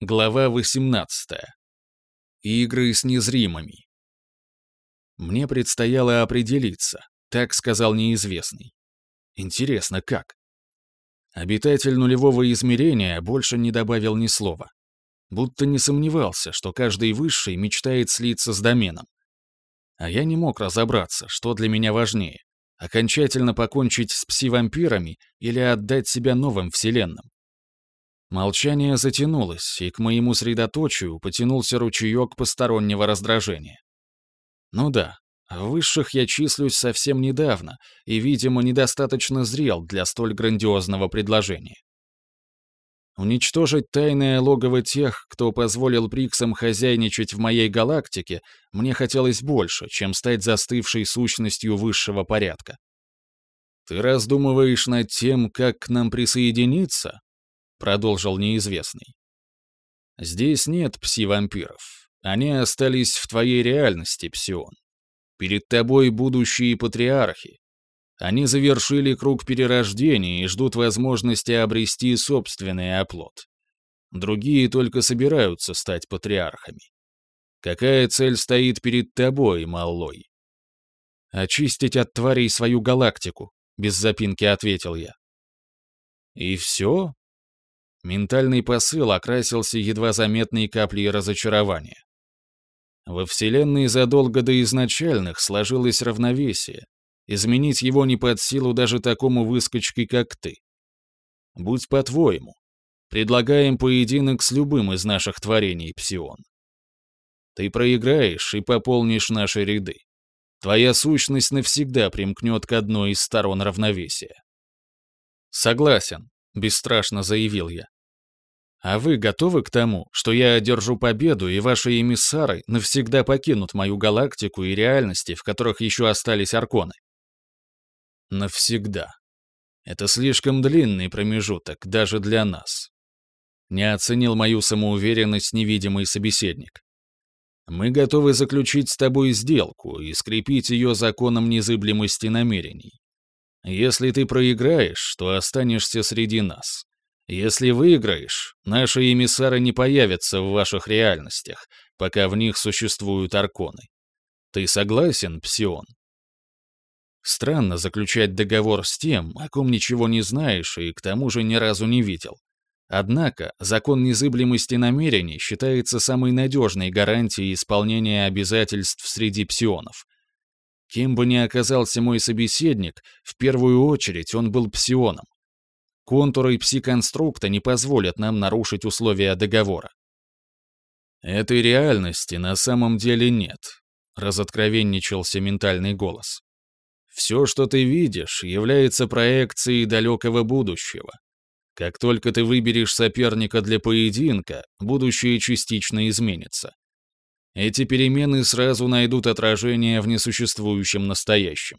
Глава 18. Игры с незримыми. Мне предстояло определиться, так сказал неизвестный. Интересно, как? Обитатель нулевого измерения больше не добавил ни слова. Будто не сомневался, что каждый высший мечтает слиться с доменом. А я не мог разобраться, что для меня важнее — окончательно покончить с пси-вампирами или отдать себя новым вселенным. Молчание затянулось, и к моему средоточию потянулся ручеек постороннего раздражения. Ну да, в высших я числюсь совсем недавно и, видимо, недостаточно зрел для столь грандиозного предложения. Уничтожить тайное логово тех, кто позволил Приксам хозяйничать в моей галактике, мне хотелось больше, чем стать застывшей сущностью высшего порядка. Ты раздумываешь над тем, как к нам присоединиться? Продолжил неизвестный. Здесь нет пси-вампиров. Они остались в твоей реальности, Псион. Перед тобой будущие патриархи. Они завершили круг перерождения и ждут возможности обрести собственный оплот. Другие только собираются стать патриархами. Какая цель стоит перед тобой, Маллой? Очистить от тварей свою галактику, без запинки ответил я. И все? Ментальный посыл окрасился едва заметной каплей разочарования. Во Вселенной задолго до изначальных сложилось равновесие. Изменить его не под силу даже такому выскочке, как ты. Будь по-твоему. Предлагаем поединок с любым из наших творений, Псион. Ты проиграешь и пополнишь наши ряды. Твоя сущность навсегда примкнет к одной из сторон равновесия. Согласен, бесстрашно заявил я. А вы готовы к тому, что я одержу победу, и ваши эмиссары навсегда покинут мою галактику и реальности, в которых еще остались арконы? Навсегда. Это слишком длинный промежуток даже для нас. Не оценил мою самоуверенность невидимый собеседник. Мы готовы заключить с тобой сделку и скрепить ее законом незыблемости намерений. Если ты проиграешь, то останешься среди нас. Если выиграешь, наши эмиссары не появятся в ваших реальностях, пока в них существуют арконы. Ты согласен, Псион? Странно заключать договор с тем, о ком ничего не знаешь и к тому же ни разу не видел. Однако закон незыблемости намерений считается самой надежной гарантией исполнения обязательств среди псионов. Кем бы ни оказался мой собеседник, в первую очередь он был псионом. Контуры пси-конструкта не позволят нам нарушить условия договора. Этой реальности на самом деле нет, разоткровенничался ментальный голос. Все, что ты видишь, является проекцией далекого будущего. Как только ты выберешь соперника для поединка, будущее частично изменится. Эти перемены сразу найдут отражение в несуществующем настоящем.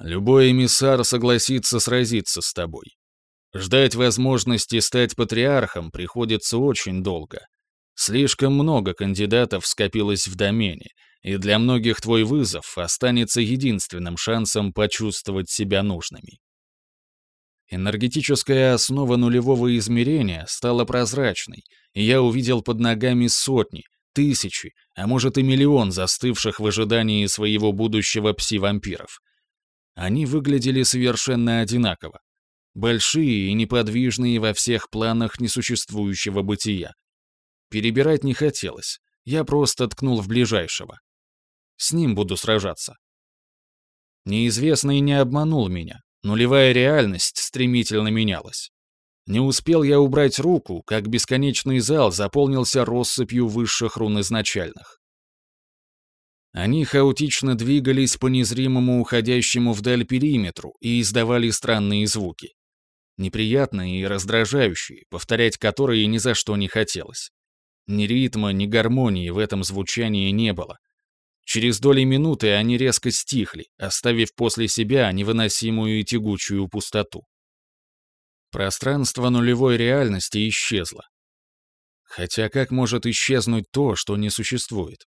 Любой эмиссар согласится сразиться с тобой. Ждать возможности стать патриархом приходится очень долго. Слишком много кандидатов скопилось в домене, и для многих твой вызов останется единственным шансом почувствовать себя нужными. Энергетическая основа нулевого измерения стала прозрачной, и я увидел под ногами сотни, тысячи, а может и миллион застывших в ожидании своего будущего пси-вампиров. Они выглядели совершенно одинаково. Большие и неподвижные во всех планах несуществующего бытия. Перебирать не хотелось, я просто ткнул в ближайшего. С ним буду сражаться. Неизвестный не обманул меня, нулевая реальность стремительно менялась. Не успел я убрать руку, как бесконечный зал заполнился россыпью высших рун изначальных. Они хаотично двигались по незримому уходящему вдаль периметру и издавали странные звуки. Неприятные и раздражающие, повторять которые ни за что не хотелось. Ни ритма, ни гармонии в этом звучании не было. Через доли минуты они резко стихли, оставив после себя невыносимую и тягучую пустоту. Пространство нулевой реальности исчезло. Хотя как может исчезнуть то, что не существует?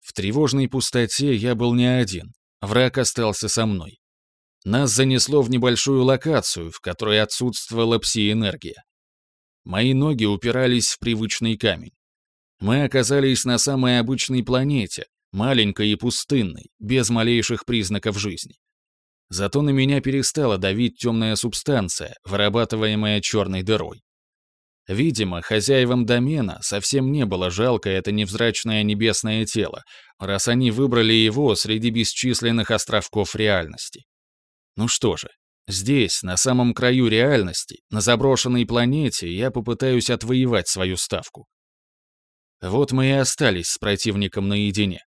В тревожной пустоте я был не один, враг остался со мной. Нас занесло в небольшую локацию, в которой отсутствовала пси-энергия. Мои ноги упирались в привычный камень. Мы оказались на самой обычной планете, маленькой и пустынной, без малейших признаков жизни. Зато на меня перестала давить темная субстанция, вырабатываемая черной дырой. Видимо, хозяевам домена совсем не было жалко это невзрачное небесное тело, раз они выбрали его среди бесчисленных островков реальности. Ну что же, здесь, на самом краю реальности, на заброшенной планете, я попытаюсь отвоевать свою ставку. Вот мы и остались с противником наедине.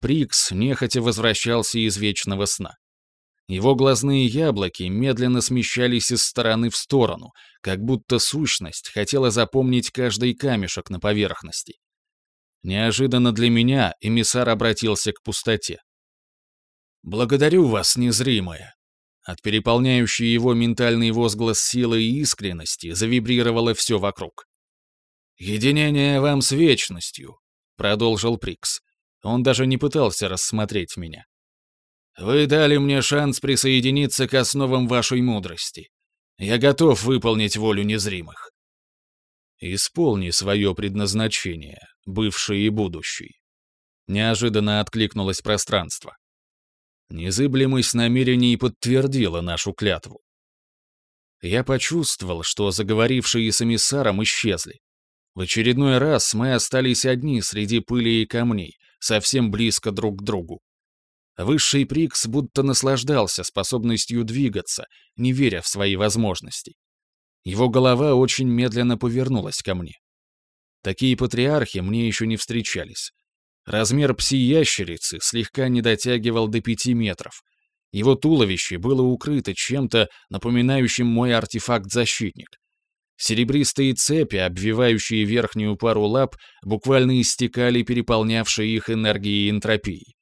Прикс нехотя возвращался из вечного сна. Его глазные яблоки медленно смещались из стороны в сторону, как будто сущность хотела запомнить каждый камешек на поверхности. Неожиданно для меня эмиссар обратился к пустоте. «Благодарю вас, незримая». От переполняющей его ментальный возглас силы и искренности завибрировало все вокруг. «Единение вам с вечностью», — продолжил Прикс. Он даже не пытался рассмотреть меня. Вы дали мне шанс присоединиться к основам вашей мудрости. Я готов выполнить волю незримых. Исполни свое предназначение, бывший и будущий. Неожиданно откликнулось пространство. Незыблемость намерений подтвердила нашу клятву. Я почувствовал, что заговорившие с эмиссаром исчезли. В очередной раз мы остались одни среди пыли и камней, совсем близко друг к другу. Высший Прикс будто наслаждался способностью двигаться, не веря в свои возможности. Его голова очень медленно повернулась ко мне. Такие патриархи мне еще не встречались. Размер пси-ящерицы слегка не дотягивал до пяти метров. Его туловище было укрыто чем-то, напоминающим мой артефакт-защитник. Серебристые цепи, обвивающие верхнюю пару лап, буквально истекали переполнявшей их энергией энтропии.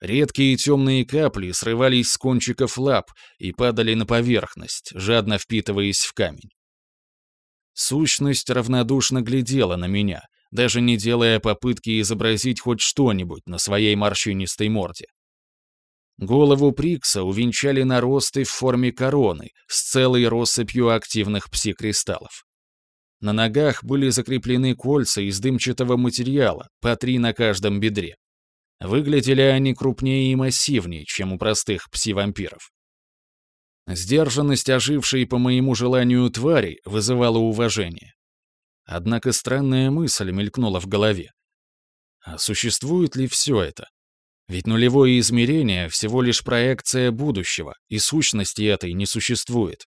Редкие темные капли срывались с кончиков лап и падали на поверхность, жадно впитываясь в камень. Сущность равнодушно глядела на меня, даже не делая попытки изобразить хоть что-нибудь на своей морщинистой морде. Голову Прикса увенчали наросты в форме короны с целой россыпью активных пси-кристаллов. На ногах были закреплены кольца из дымчатого материала, по три на каждом бедре. Выглядели они крупнее и массивнее, чем у простых пси-вампиров. Сдержанность ожившей по моему желанию твари вызывала уважение. Однако странная мысль мелькнула в голове. А существует ли все это? Ведь нулевое измерение — всего лишь проекция будущего, и сущности этой не существует.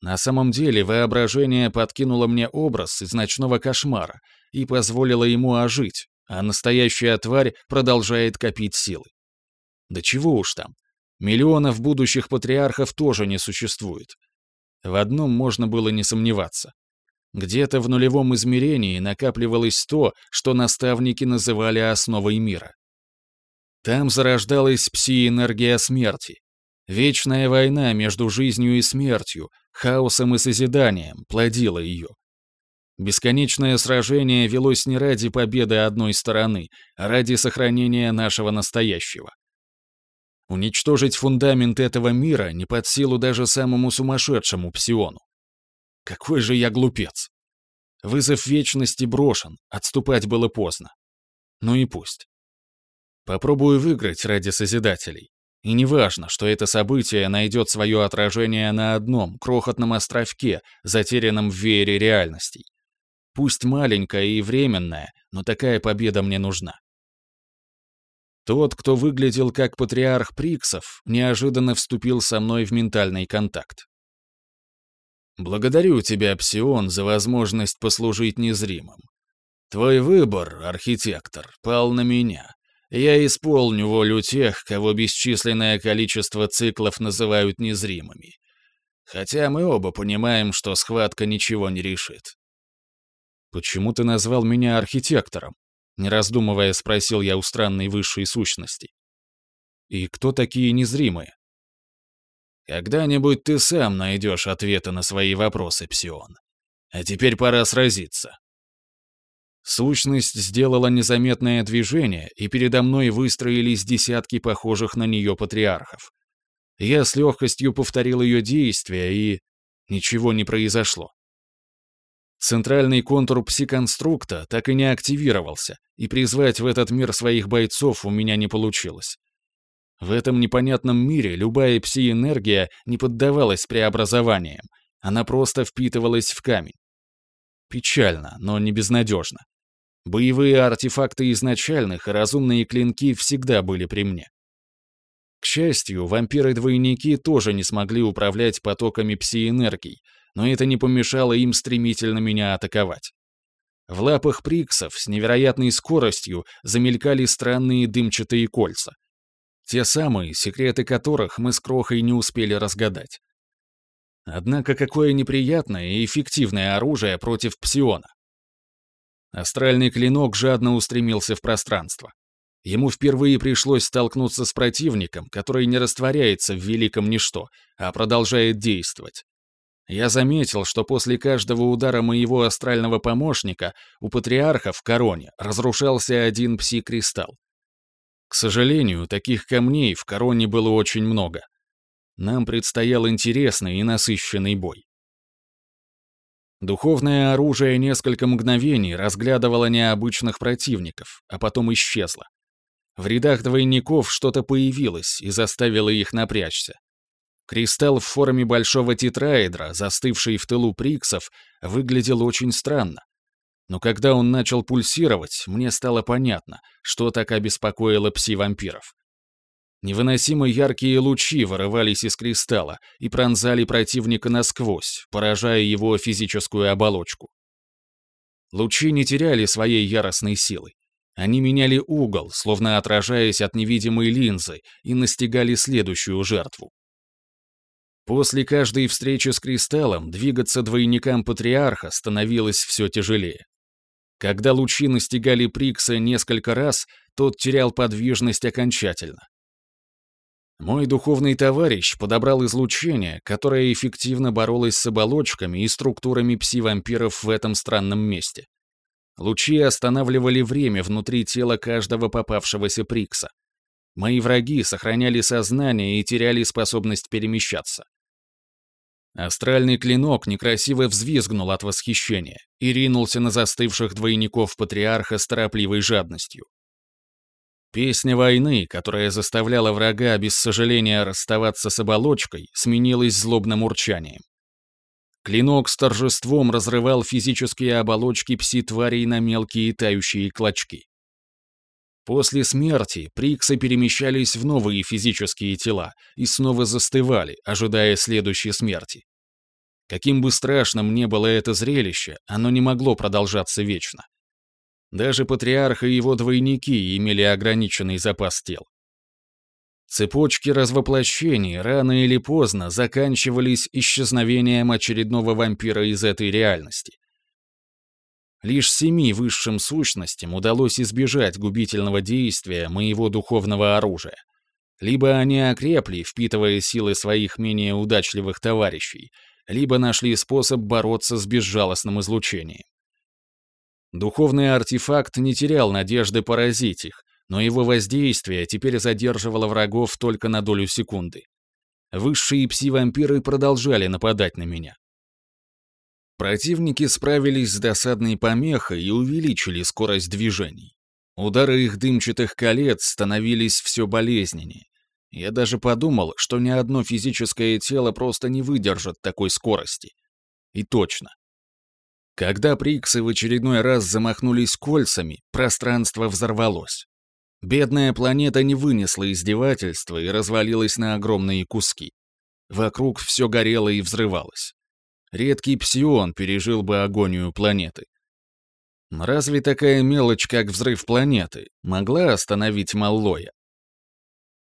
На самом деле воображение подкинуло мне образ из ночного кошмара и позволило ему ожить, а настоящая тварь продолжает копить силы. Да чего уж там. Миллионов будущих патриархов тоже не существует. В одном можно было не сомневаться. Где-то в нулевом измерении накапливалось то, что наставники называли основой мира. Там зарождалась пси-энергия смерти. Вечная война между жизнью и смертью, хаосом и созиданием плодила ее. Бесконечное сражение велось не ради победы одной стороны, а ради сохранения нашего настоящего. Уничтожить фундамент этого мира не под силу даже самому сумасшедшему псиону. Какой же я глупец! Вызов вечности брошен, отступать было поздно. Ну и пусть. Попробую выиграть ради Созидателей. И неважно, что это событие найдет свое отражение на одном крохотном островке, затерянном в веере реальностей. Пусть маленькая и временная, но такая победа мне нужна. Тот, кто выглядел как патриарх Приксов, неожиданно вступил со мной в ментальный контакт. «Благодарю тебя, Псион, за возможность послужить незримым. Твой выбор, архитектор, пал на меня. Я исполню волю тех, кого бесчисленное количество циклов называют незримыми. Хотя мы оба понимаем, что схватка ничего не решит. «Почему ты назвал меня архитектором?» Не раздумывая, спросил я у странной высшей сущности. «И кто такие незримые?» «Когда-нибудь ты сам найдешь ответы на свои вопросы, Псион. А теперь пора сразиться». Сущность сделала незаметное движение, и передо мной выстроились десятки похожих на нее патриархов. Я с легкостью повторил ее действия, и... Ничего не произошло. Центральный контур пси-конструкта так и не активировался, и призвать в этот мир своих бойцов у меня не получилось. В этом непонятном мире любая пси-энергия не поддавалась преобразованиям, она просто впитывалась в камень. Печально, но не безнадежно. Боевые артефакты изначальных и разумные клинки всегда были при мне. К счастью, вампиры-двойники тоже не смогли управлять потоками пси-энергий, но это не помешало им стремительно меня атаковать. В лапах приксов с невероятной скоростью замелькали странные дымчатые кольца. Те самые, секреты которых мы с Крохой не успели разгадать. Однако какое неприятное и эффективное оружие против псиона. Астральный клинок жадно устремился в пространство. Ему впервые пришлось столкнуться с противником, который не растворяется в великом ничто, а продолжает действовать. Я заметил, что после каждого удара моего астрального помощника у патриарха в короне разрушался один пси-кристалл. К сожалению, таких камней в короне было очень много. Нам предстоял интересный и насыщенный бой. Духовное оружие несколько мгновений разглядывало необычных противников, а потом исчезло. В рядах двойников что-то появилось и заставило их напрячься. Кристалл в форме большого тетраэдра, застывший в тылу Приксов, выглядел очень странно. Но когда он начал пульсировать, мне стало понятно, что так обеспокоило пси-вампиров. Невыносимо яркие лучи вырывались из кристалла и пронзали противника насквозь, поражая его физическую оболочку. Лучи не теряли своей яростной силы. Они меняли угол, словно отражаясь от невидимой линзы, и настигали следующую жертву. После каждой встречи с кристаллом двигаться двойникам патриарха становилось все тяжелее. Когда лучи настигали Прикса несколько раз, тот терял подвижность окончательно. Мой духовный товарищ подобрал излучение, которое эффективно боролось с оболочками и структурами пси-вампиров в этом странном месте. Лучи останавливали время внутри тела каждого попавшегося Прикса. Мои враги сохраняли сознание и теряли способность перемещаться. Астральный клинок некрасиво взвизгнул от восхищения и ринулся на застывших двойников патриарха с торопливой жадностью. Песня войны, которая заставляла врага без сожаления расставаться с оболочкой, сменилась злобным урчанием. Клинок с торжеством разрывал физические оболочки пси-тварей на мелкие тающие клочки. После смерти приксы перемещались в новые физические тела и снова застывали, ожидая следующей смерти. Каким бы страшным ни было это зрелище, оно не могло продолжаться вечно. Даже патриарх и его двойники имели ограниченный запас тел. Цепочки развоплощений рано или поздно заканчивались исчезновением очередного вампира из этой реальности. Лишь семи высшим сущностям удалось избежать губительного действия моего духовного оружия. Либо они окрепли, впитывая силы своих менее удачливых товарищей, либо нашли способ бороться с безжалостным излучением. Духовный артефакт не терял надежды поразить их, но его воздействие теперь задерживало врагов только на долю секунды. Высшие пси-вампиры продолжали нападать на меня. Противники справились с досадной помехой и увеличили скорость движений. Удары их дымчатых колец становились все болезненнее. Я даже подумал, что ни одно физическое тело просто не выдержит такой скорости. И точно. Когда приксы в очередной раз замахнулись кольцами, пространство взорвалось. Бедная планета не вынесла издевательства и развалилась на огромные куски. Вокруг все горело и взрывалось. Редкий псион пережил бы агонию планеты. Разве такая мелочь, как взрыв планеты, могла остановить Маллоя?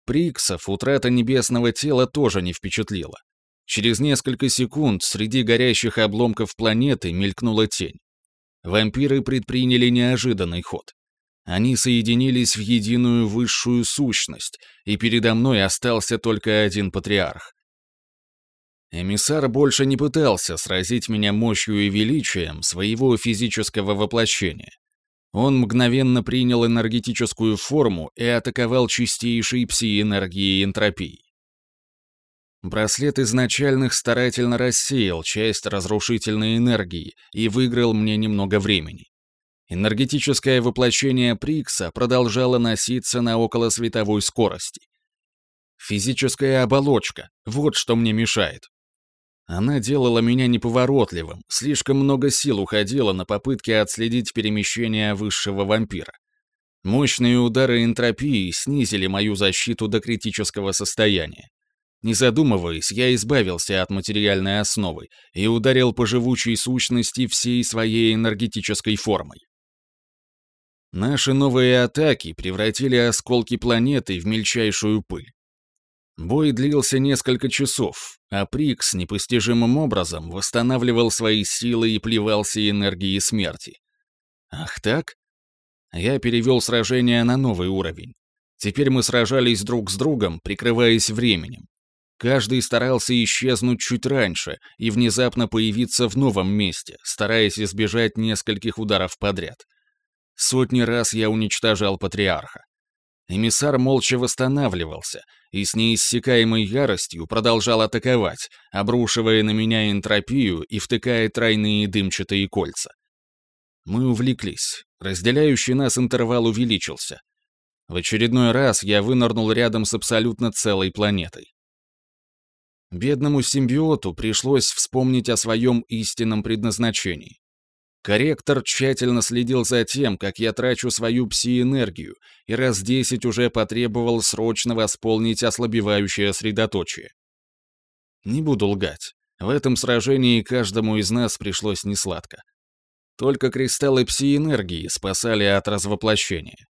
Приксов утрата небесного тела тоже не впечатлила. Через несколько секунд среди горящих обломков планеты мелькнула тень. Вампиры предприняли неожиданный ход. Они соединились в единую высшую сущность, и передо мной остался только один патриарх. Эмиссар больше не пытался сразить меня мощью и величием своего физического воплощения. Он мгновенно принял энергетическую форму и атаковал чистейшей пси-энергией энтропии. Браслет изначальных старательно рассеял часть разрушительной энергии и выиграл мне немного времени. Энергетическое воплощение Прикса продолжало носиться на околосветовой скорости. Физическая оболочка — вот что мне мешает. Она делала меня неповоротливым, слишком много сил уходило на попытки отследить перемещение высшего вампира. Мощные удары энтропии снизили мою защиту до критического состояния. Не задумываясь, я избавился от материальной основы и ударил по живучей сущности всей своей энергетической формой. Наши новые атаки превратили осколки планеты в мельчайшую пыль. Бой длился несколько часов, а Прикс непостижимым образом восстанавливал свои силы и плевался энергией смерти. Ах так? Я перевел сражение на новый уровень. Теперь мы сражались друг с другом, прикрываясь временем. Каждый старался исчезнуть чуть раньше и внезапно появиться в новом месте, стараясь избежать нескольких ударов подряд. Сотни раз я уничтожал патриарха. Эмиссар молча восстанавливался и с неиссякаемой яростью продолжал атаковать, обрушивая на меня энтропию и втыкая тройные дымчатые кольца. Мы увлеклись. Разделяющий нас интервал увеличился. В очередной раз я вынырнул рядом с абсолютно целой планетой. Бедному симбиоту пришлось вспомнить о своем истинном предназначении. Корректор тщательно следил за тем, как я трачу свою пси-энергию, и раз десять уже потребовал срочно восполнить ослабевающее средоточие. Не буду лгать, в этом сражении каждому из нас пришлось несладко. Только кристаллы пси-энергии спасали от развоплощения.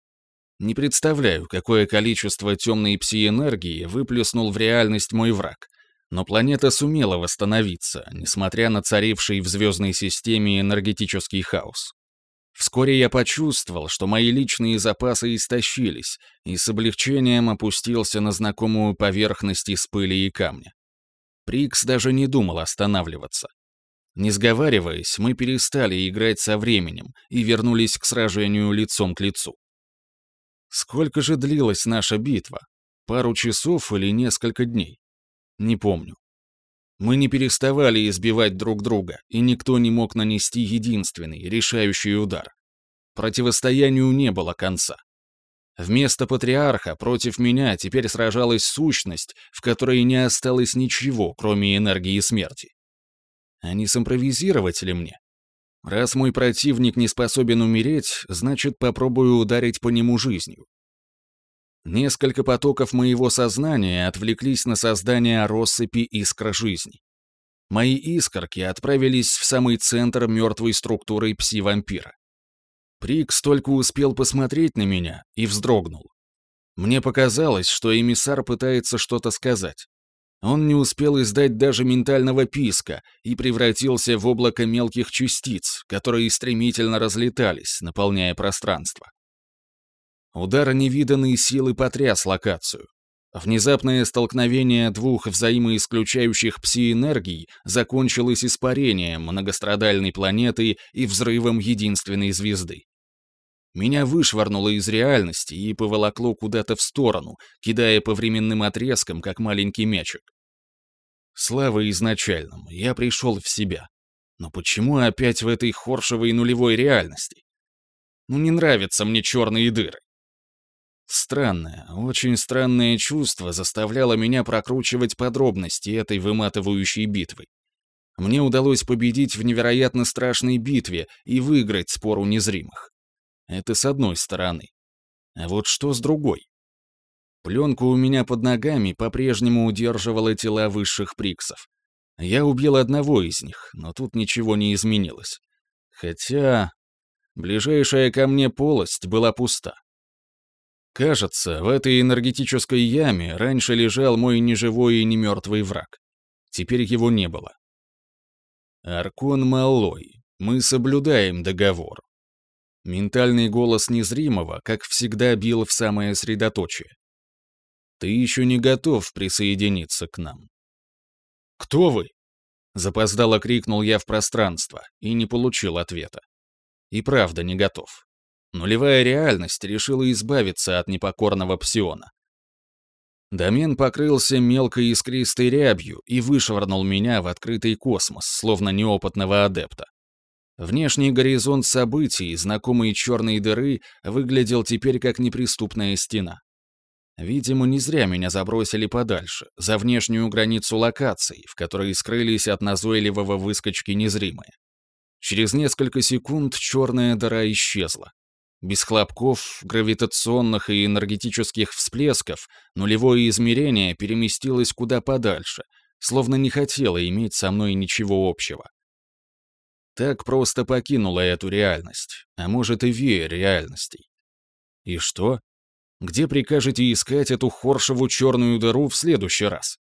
Не представляю, какое количество темной пси-энергии выплеснул в реальность мой враг, но планета сумела восстановиться, несмотря на царивший в звездной системе энергетический хаос. Вскоре я почувствовал, что мои личные запасы истощились, и с облегчением опустился на знакомую поверхность из пыли и камня. Прикс даже не думал останавливаться. Не сговариваясь, мы перестали играть со временем и вернулись к сражению лицом к лицу. Сколько же длилась наша битва? Пару часов или несколько дней? Не помню. Мы не переставали избивать друг друга, и никто не мог нанести единственный, решающий удар. Противостоянию не было конца. Вместо патриарха против меня теперь сражалась сущность, в которой не осталось ничего, кроме энергии смерти. А не симпровизировать ли мне? Раз мой противник не способен умереть, значит, попробую ударить по нему жизнью. Несколько потоков моего сознания отвлеклись на создание россыпи искра жизни. Мои искорки отправились в самый центр мертвой структуры пси-вампира. Прикс только успел посмотреть на меня и вздрогнул. Мне показалось, что эмиссар пытается что-то сказать. Он не успел издать даже ментального писка и превратился в облако мелких частиц, которые стремительно разлетались, наполняя пространство. Удар невиданной силы потряс локацию. Внезапное столкновение двух взаимоисключающих пси-энергий закончилось испарением многострадальной планеты и взрывом единственной звезды. Меня вышвырнуло из реальности и поволокло куда-то в сторону, кидая по временным отрезкам, как маленький мячик. Слава изначальному, я пришел в себя. Но почему опять в этой хоршевой нулевой реальности? Ну не нравятся мне черные дыры. Странное, очень странное чувство заставляло меня прокручивать подробности этой выматывающей битвы. Мне удалось победить в невероятно страшной битве и выиграть спор у незримых. Это с одной стороны. А вот что с другой? Пленка у меня под ногами по-прежнему удерживала тела высших приксов. Я убил одного из них, но тут ничего не изменилось. Хотя... Ближайшая ко мне полость была пуста. Кажется, в этой энергетической яме раньше лежал мой неживой и немертвый враг. Теперь его не было. Аркон Маллой, мы соблюдаем договор. Ментальный голос незримого, как всегда, бил в самое средоточие. Ты еще не готов присоединиться к нам. «Кто вы?» Запоздало крикнул я в пространство и не получил ответа. И правда не готов. Нулевая реальность решила избавиться от непокорного псиона. Домен покрылся мелкой искристой рябью и вышвырнул меня в открытый космос, словно неопытного адепта. Внешний горизонт событий, знакомый черной дыры, выглядел теперь как неприступная стена. Видимо, не зря меня забросили подальше, за внешнюю границу локаций, в которой скрылись от назойливого выскочки незримые. Через несколько секунд черная дыра исчезла. Без хлопков, гравитационных и энергетических всплесков нулевое измерение переместилось куда подальше, словно не хотело иметь со мной ничего общего. Так просто покинула эту реальность, а может и веер реальностей. И что? Где прикажете искать эту хоршеву черную дыру в следующий раз?